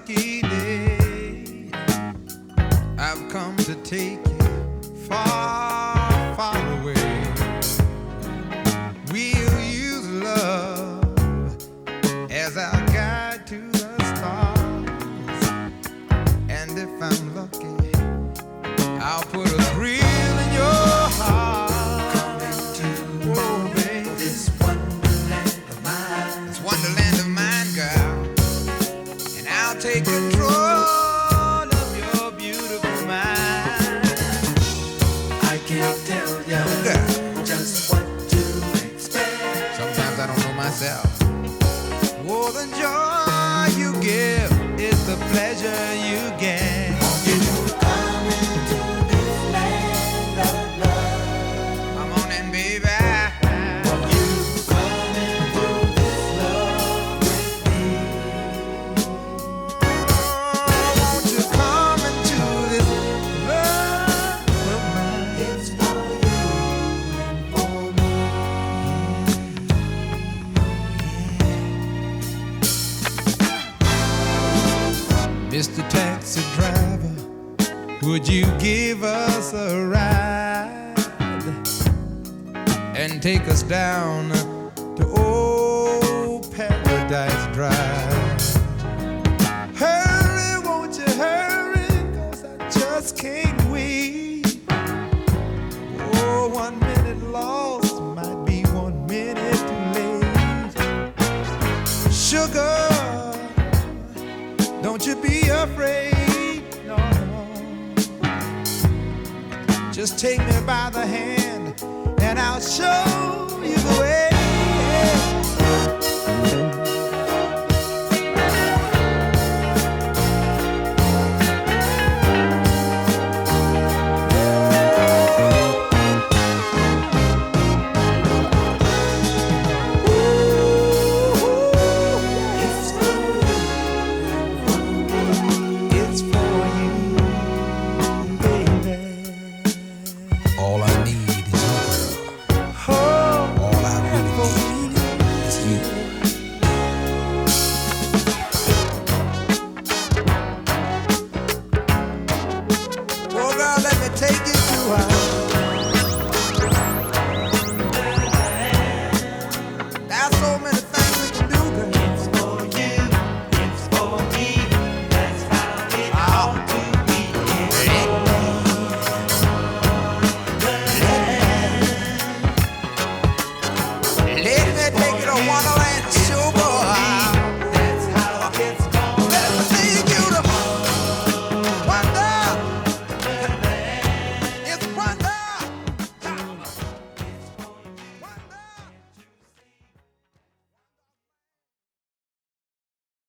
lucky day. I've come to take you far, take control of your beautiful mind. I can't tell Girl. just what to expect. Sometimes I don't know myself. Oh, the joy you give is the pleasure you get. Would you give us a ride and take us down to old Paradise Drive? Hurry, won't you hurry? Cause I just can't wait. Oh, one minute lost might be one minute too late. Sugar. Don't you be afraid, Just take me by the hand and I'll show you the way.